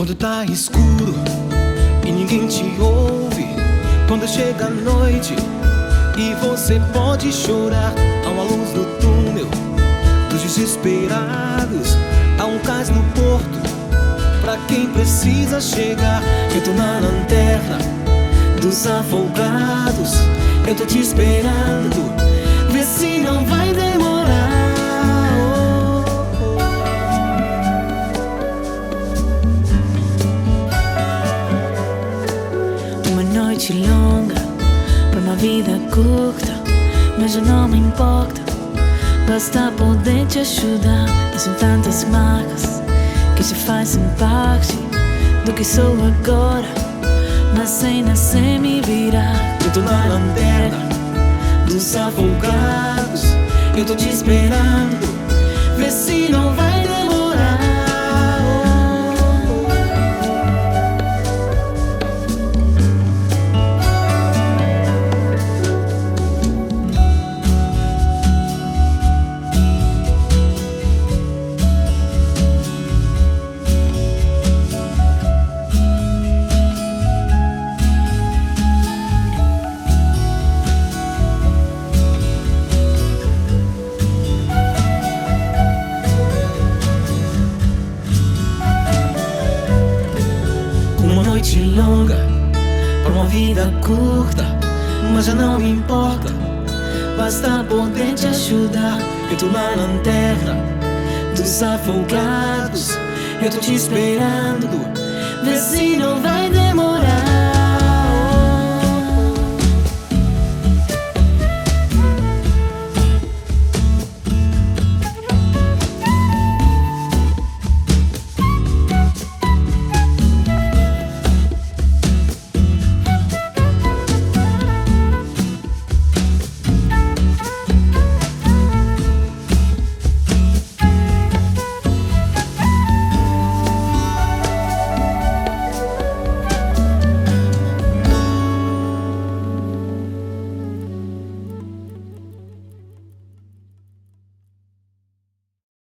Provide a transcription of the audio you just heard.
Quando tá escuro e ninguém te ouve. Quando chega a noite e você pode chorar. Há uma luz no túnel dos desesperados. Há um cais no porto pra quem precisa chegar. Eu tô na lanterna dos afogados. Eu tô te esperando. Noite longa uma vida curta, mas já não me importa. Basta poder te ajudar. São tantas marcas que se fazem parte do que sou agora, mas sem nascer me virar. Eu tô na lanterna dos afogados. Eu tô te esperando. Noite longa para uma vida curta, mas já não importa. Basta poder te ajudar. Eu tô na lanterna dos afogados. Eu tô te esperando. Vê se não vai demorar.